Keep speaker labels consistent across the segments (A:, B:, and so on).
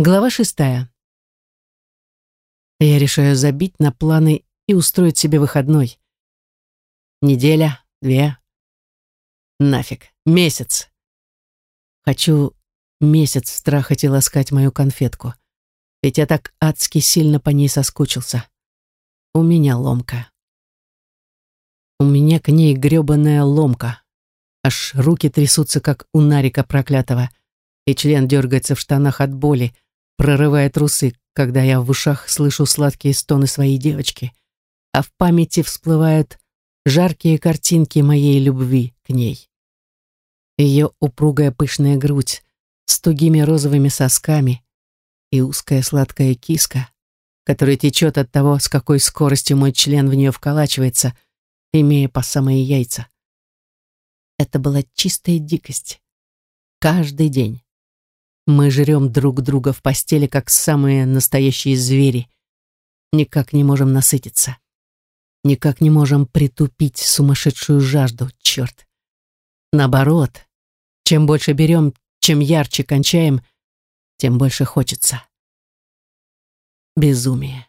A: Глава шестая. Я решаю забить на планы и устроить себе выходной. Неделя, две. Нафиг. Месяц. Хочу месяц страхать и ласкать мою конфетку. Ведь я так адски сильно по ней соскучился. У меня ломка. У меня к ней грёбаная ломка. Аж руки трясутся, как у Нарика проклятого, и член дергается в штанах от боли, прорывая трусы, когда я в ушах слышу сладкие стоны своей девочки, а в памяти всплывают жаркие картинки моей любви к ней. Ее упругая пышная грудь с тугими розовыми сосками и узкая сладкая киска, которая течет от того, с какой скоростью мой член в нее вколачивается, имея по самые яйца. Это была чистая дикость. Каждый день. Мы жрем друг друга в постели, как самые настоящие звери. Никак не можем насытиться. Никак не можем притупить сумасшедшую жажду, черт. Наоборот, чем больше берем, чем ярче кончаем, тем больше хочется. Безумие.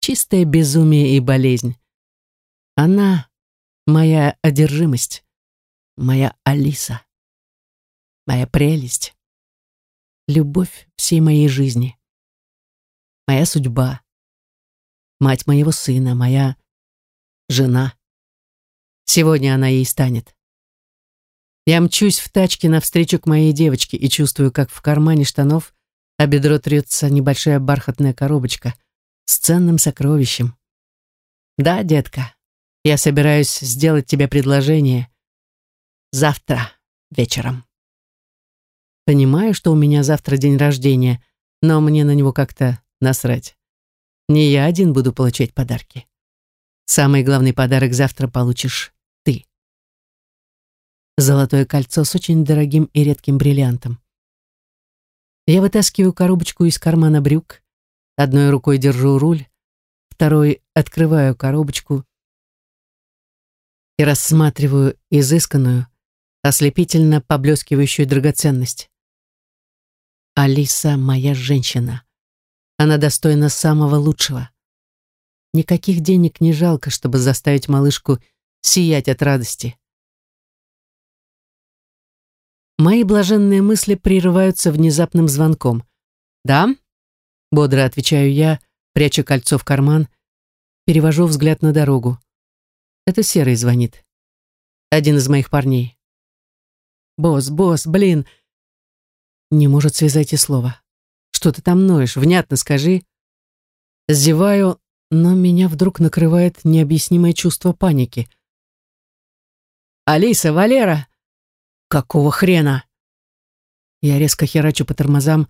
A: Чистое безумие и болезнь. Она — моя одержимость, моя Алиса, моя прелесть любовь всей моей жизни. Моя судьба. Мать моего сына, моя жена. Сегодня она ей станет. Я мчусь в тачке навстречу к моей девочке и чувствую, как в кармане штанов а бедро трется небольшая бархатная коробочка с ценным сокровищем. Да, детка, я собираюсь сделать тебе предложение завтра вечером. Понимаю, что у меня завтра день рождения, но мне на него как-то насрать. Не я один буду получать подарки. Самый главный подарок завтра получишь ты. Золотое кольцо с очень дорогим и редким бриллиантом. Я вытаскиваю коробочку из кармана брюк, одной рукой держу руль, второй открываю коробочку и рассматриваю изысканную, ослепительно поблескивающую драгоценность. Алиса моя женщина. Она достойна самого лучшего. Никаких денег не жалко, чтобы заставить малышку сиять от радости. Мои блаженные мысли прерываются внезапным звонком. «Да?» — бодро отвечаю я, пряча кольцо в карман, перевожу взгляд на дорогу. Это Серый звонит. Один из моих парней. «Босс, босс, блин!» Не может связать и слова. Что ты там ноешь? Внятно скажи. Зеваю, но меня вдруг накрывает необъяснимое чувство паники. «Алиса, Валера!» «Какого хрена?» Я резко херачу по тормозам,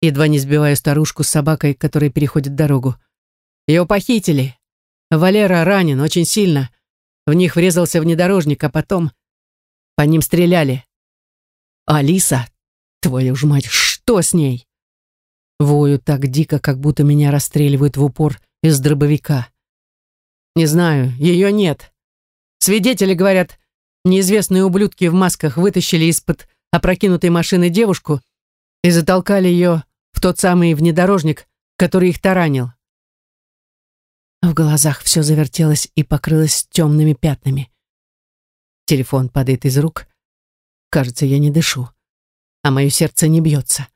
A: едва не сбиваю старушку с собакой, которая переходит дорогу. Ее похитили. Валера ранен очень сильно. В них врезался внедорожник, а потом по ним стреляли. «Алиса, Твою ж мать, что с ней? Вою так дико, как будто меня расстреливают в упор из дробовика. Не знаю, ее нет. Свидетели говорят, неизвестные ублюдки в масках вытащили из-под опрокинутой машины девушку и затолкали ее в тот самый внедорожник, который их таранил. В глазах все завертелось и покрылось темными пятнами. Телефон падает из рук. Кажется, я не дышу а мое сердце не бьется.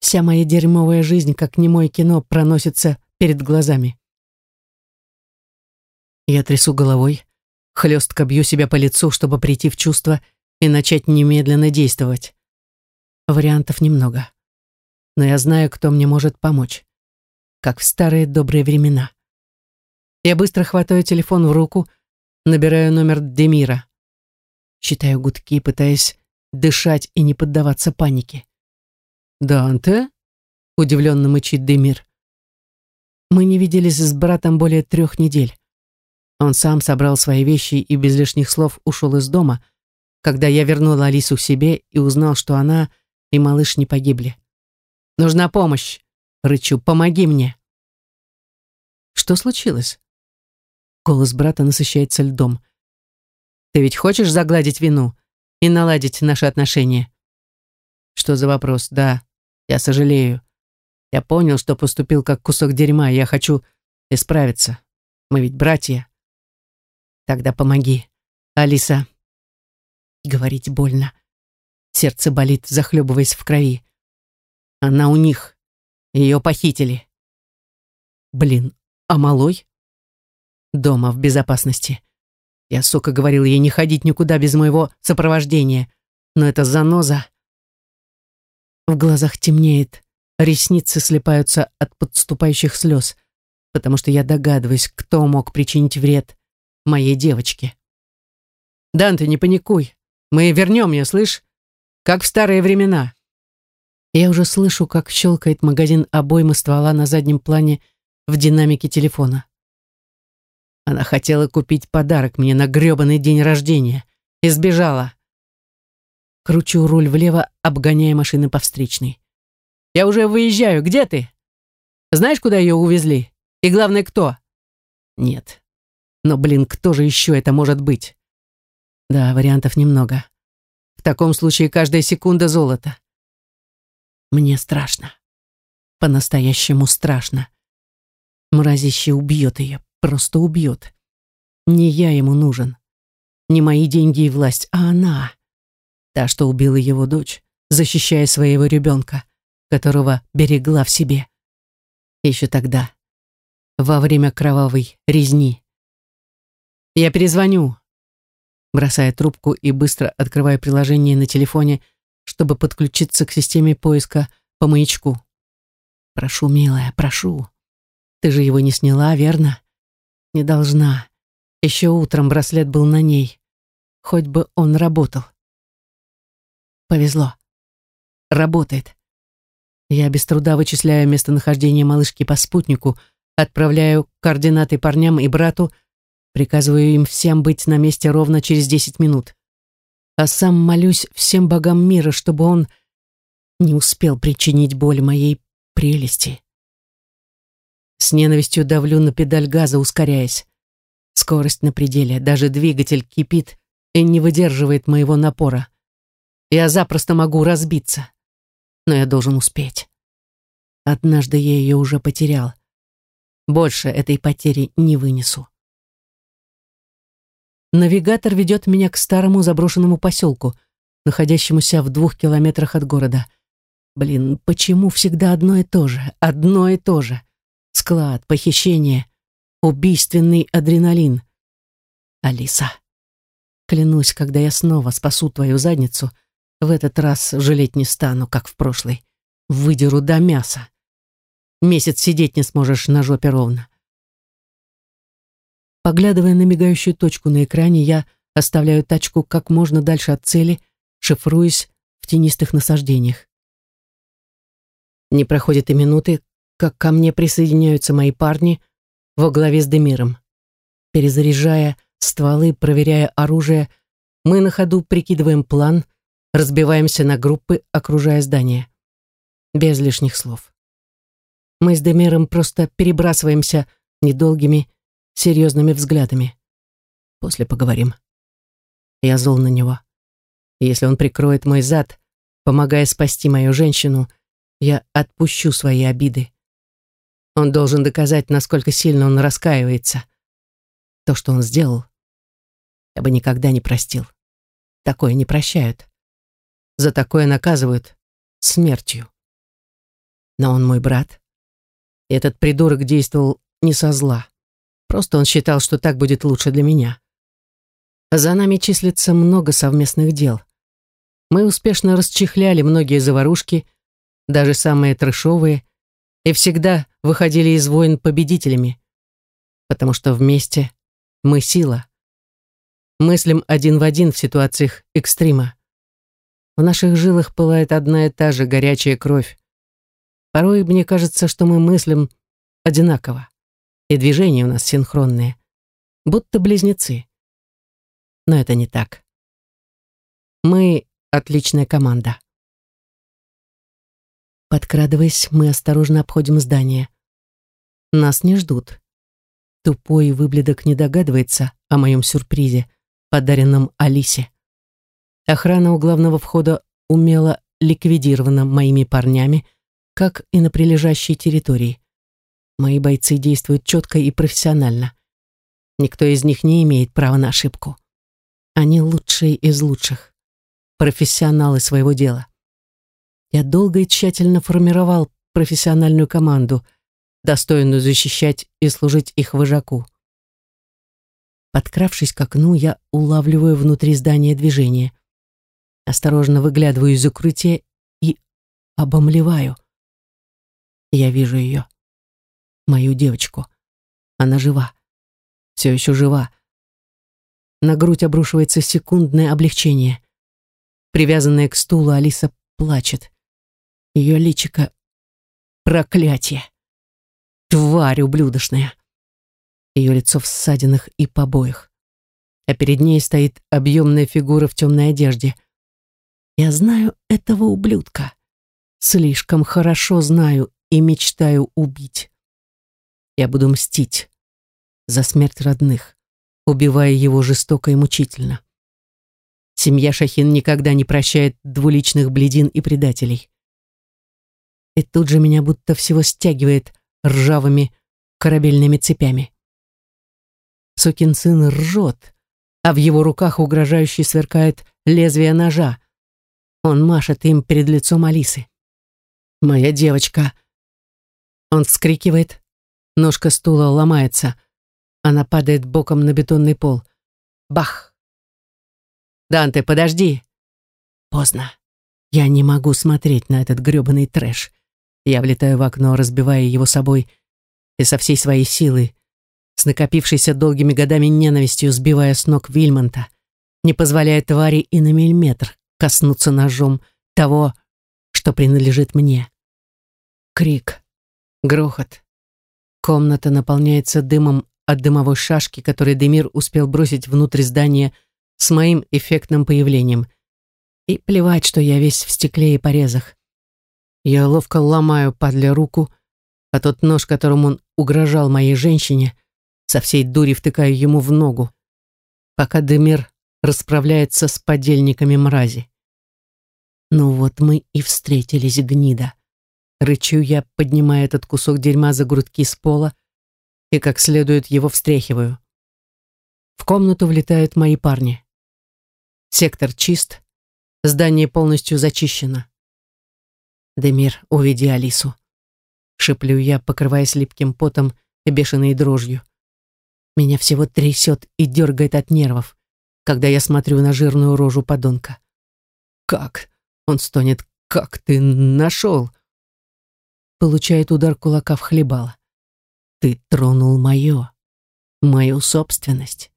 A: Вся моя дерьмовая жизнь, как немое кино, проносится перед глазами. Я трясу головой, хлестко бью себя по лицу, чтобы прийти в чувство и начать немедленно действовать. Вариантов немного. Но я знаю, кто мне может помочь. Как в старые добрые времена. Я быстро хватаю телефон в руку, набираю номер Демира. Считаю гудки, пытаясь дышать и не поддаваться панике. «Данте?» — удивленно мычит Демир. Мы не виделись с братом более трех недель. Он сам собрал свои вещи и без лишних слов ушел из дома, когда я вернула Алису себе и узнал, что она и малыш не погибли. «Нужна помощь!» — рычу. «Помоги мне!» «Что случилось?» Голос брата насыщается льдом. «Ты ведь хочешь загладить вину? И наладить наши отношения. Что за вопрос? Да, Я сожалею. Я понял, что поступил как кусок дерьма, я хочу исправиться. Мы ведь братья. Тогда помоги. Алиса. Говорить больно. Сердце болит, захлебываясь в крови. Она у них. Ее похитили. Блин, а малой? Дома, в безопасности. Я, сука, говорил ей не ходить никуда без моего сопровождения. Но это заноза. В глазах темнеет, ресницы слепаются от подступающих слез, потому что я догадываюсь, кто мог причинить вред моей девочке. «Дан, ты не паникуй. Мы вернем ее, слышь? Как в старые времена». Я уже слышу, как щелкает магазин обоймы ствола на заднем плане в динамике телефона. Она хотела купить подарок мне на грёбаный день рождения и сбежала. Кручу руль влево, обгоняя машины по встречной. «Я уже выезжаю. Где ты? Знаешь, куда ее увезли? И главное, кто?» «Нет. Но, блин, кто же еще это может быть?» «Да, вариантов немного. В таком случае каждая секунда золота. Мне страшно. По-настоящему страшно. Мразище убьет ее, просто убьет. Не я ему нужен. Не мои деньги и власть, а она. Та, что убила его дочь, защищая своего ребенка, которого берегла в себе. Еще тогда, во время кровавой резни. «Я перезвоню», бросая трубку и быстро открывая приложение на телефоне, чтобы подключиться к системе поиска по маячку. «Прошу, милая, прошу. Ты же его не сняла, верно? Не должна. Еще утром браслет был на ней. Хоть бы он работал. Повезло. Работает. Я без труда вычисляю местонахождение малышки по спутнику, отправляю координаты парням и брату, приказываю им всем быть на месте ровно через 10 минут. А сам молюсь всем богам мира, чтобы он не успел причинить боль моей прелести. С ненавистью давлю на педаль газа, ускоряясь. Скорость на пределе, даже двигатель кипит и не выдерживает моего напора. Я запросто могу разбиться, но я должен успеть. Однажды я ее уже потерял. Больше этой потери не вынесу. Навигатор ведет меня к старому заброшенному поселку, находящемуся в двух километрах от города. Блин, почему всегда одно и то же, одно и то же? Склад, похищение, убийственный адреналин. Алиса, клянусь, когда я снова спасу твою задницу, в этот раз жалеть не стану, как в прошлый. Выдеру до мяса. Месяц сидеть не сможешь на жопе ровно. Поглядывая на мигающую точку на экране, я оставляю тачку как можно дальше от цели, шифруясь в тенистых насаждениях. Не проходит и минуты, как ко мне присоединяются мои парни во главе с Демиром. Перезаряжая стволы, проверяя оружие, мы на ходу прикидываем план, разбиваемся на группы, окружая здание. Без лишних слов. Мы с Демиром просто перебрасываемся недолгими, серьезными взглядами. После поговорим. Я зол на него. Если он прикроет мой зад, помогая спасти мою женщину, я отпущу свои обиды. Он должен доказать, насколько сильно он раскаивается. То, что он сделал, я бы никогда не простил. Такое не прощают. За такое наказывают смертью. Но он мой брат. И этот придурок действовал не со зла. Просто он считал, что так будет лучше для меня. За нами числится много совместных дел. Мы успешно расчехляли многие заварушки, даже самые трешовые, и всегда выходили из войн победителями, потому что вместе мы сила. Мыслим один в один в ситуациях экстрима. В наших жилах пылает одна и та же горячая кровь. Порой мне кажется, что мы мыслим одинаково, и движения у нас синхронные, будто близнецы. Но это не так. Мы отличная команда. Подкрадываясь, мы осторожно обходим здание. Нас не ждут. Тупой выбледок не догадывается о моем сюрпризе, подаренном Алисе. Охрана у главного входа умело ликвидирована моими парнями, как и на прилежащей территории. Мои бойцы действуют четко и профессионально. Никто из них не имеет права на ошибку. Они лучшие из лучших, профессионалы своего дела. Я долго и тщательно формировал профессиональную команду, достойную защищать и служить их вожаку. Подкравшись к окну, я улавливаю внутри здания движение. Осторожно выглядываю из укрытия и обомлеваю. Я вижу ее. Мою девочку. Она жива. Все еще жива. На грудь обрушивается секундное облегчение. Привязанная к стулу, Алиса плачет. Ее личико — проклятие. Тварь ублюдочная ее лицо в ссадинах и побоях. А перед ней стоит объемная фигура в темной одежде. Я знаю этого ублюдка. Слишком хорошо знаю и мечтаю убить. Я буду мстить за смерть родных, убивая его жестоко и мучительно. Семья Шахин никогда не прощает двуличных бледин и предателей. И тут же меня будто всего стягивает ржавыми корабельными цепями. Сукин сын ржет, а в его руках угрожающе сверкает лезвие ножа. Он машет им перед лицом Алисы. «Моя девочка!» Он вскрикивает. Ножка стула ломается. Она падает боком на бетонный пол. Бах! «Данте, подожди!» Поздно. Я не могу смотреть на этот грёбаный трэш. Я влетаю в окно, разбивая его собой, и со всей своей силы с накопившейся долгими годами ненавистью сбивая с ног Вильмонта, не позволяя твари и на миллиметр коснуться ножом того, что принадлежит мне. Крик, грохот. Комната наполняется дымом от дымовой шашки, который Демир успел бросить внутрь здания с моим эффектным появлением. И плевать, что я весь в стекле и порезах. Я ловко ломаю падля руку, а тот нож, которым он угрожал моей женщине, со всей дури втыкаю ему в ногу, пока Демир расправляется с подельниками мрази. Ну вот мы и встретились, гнида. Рычу я, поднимая этот кусок дерьма за грудки с пола и как следует его встряхиваю. В комнату влетают мои парни. Сектор чист, здание полностью зачищено. Демир, уведи Алису. Шиплю я, покрываясь липким потом и бешеной дрожью. Меня всего трясет и дергает от нервов, когда я смотрю на жирную рожу подонка. «Как?» — он стонет. «Как ты нашел?» Получает удар кулака в хлебало. «Ты тронул мое, мою собственность».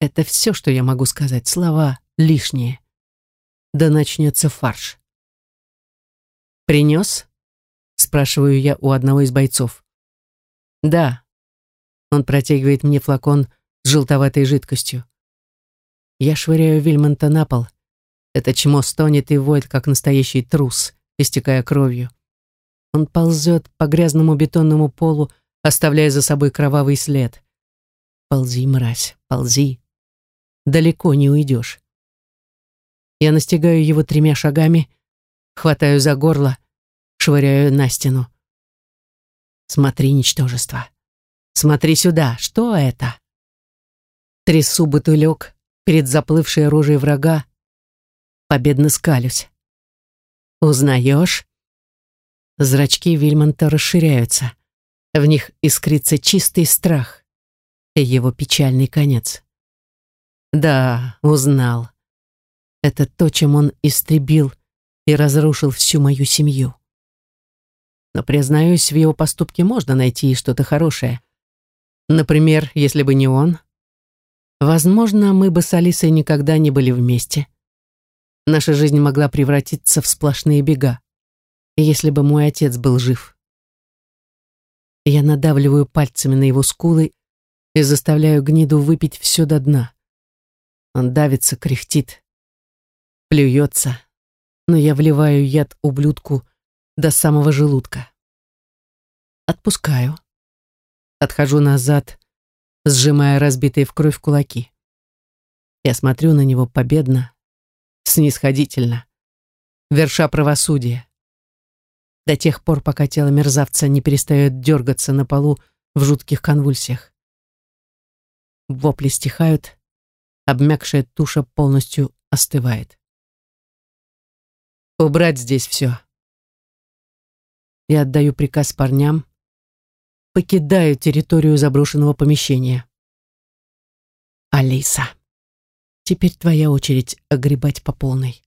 A: Это все, что я могу сказать. Слова лишние. Да начнется фарш. «Принес?» — спрашиваю я у одного из бойцов. «Да», он протягивает мне флакон с желтоватой жидкостью. Я швыряю Вильмонта на пол. Это чмо стонет и воет, как настоящий трус, истекая кровью. Он ползет по грязному бетонному полу, оставляя за собой кровавый след. Ползи, мразь, ползи. Далеко не уйдешь. Я настигаю его тремя шагами, хватаю за горло, швыряю на стену. Смотри, ничтожество. Смотри сюда, что это? Трясу бутылек перед заплывшей рожей врага, победно скалюсь. Узнаешь? Зрачки Вильмонта расширяются. В них искрится чистый страх и его печальный конец. Да, узнал. Это то, чем он истребил и разрушил всю мою семью. Но, признаюсь, в его поступке можно найти что-то хорошее. Например, если бы не он, возможно, мы бы с Алисой никогда не были вместе. Наша жизнь могла превратиться в сплошные бега, если бы мой отец был жив. Я надавливаю пальцами на его скулы и заставляю гниду выпить все до дна. Он давится, кряхтит, плюется, но я вливаю яд ублюдку до самого желудка. Отпускаю. Отхожу назад, сжимая разбитые в кровь кулаки. Я смотрю на него победно, снисходительно, верша правосудие. до тех пор, пока тело мерзавца не перестает дергаться на полу в жутких конвульсиях. Вопли стихают, обмякшая туша полностью остывает. Убрать здесь все. Я отдаю приказ парням, покидаю территорию заброшенного помещения. Алиса, теперь твоя очередь огребать по полной.